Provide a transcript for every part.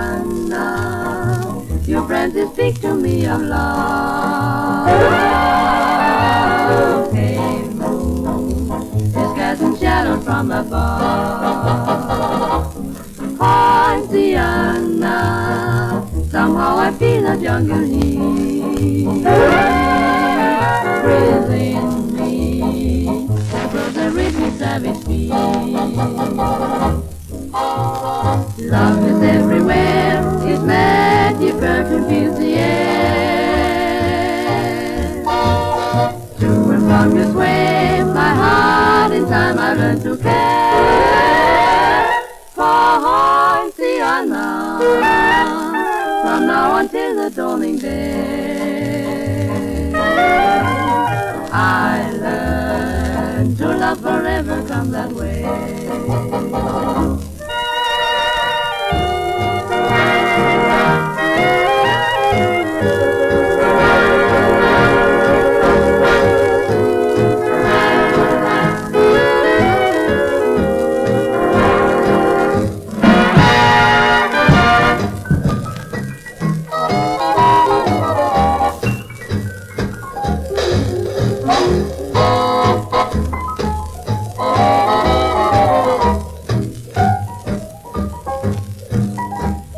one now. Your friends they speak to me of love. Hey moon, there's casting shadows from above. Poinciana, somehow I feel a jungle heat. Freezing me, across the rhythmic savage beat. Love is everywhere fills the air. To and from your sway, my heart in time I learned to care. For Poinciana, from now until the dawning day, I learned to love forever come that way.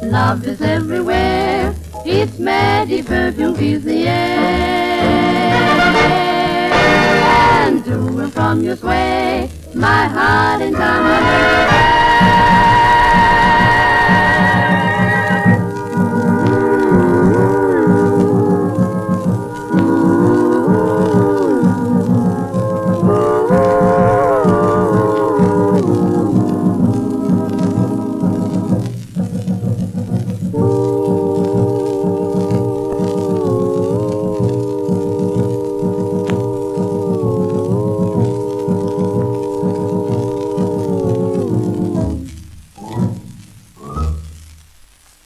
Love is everywhere, its magic perfume fills the air. And to and from your sway, my heart in time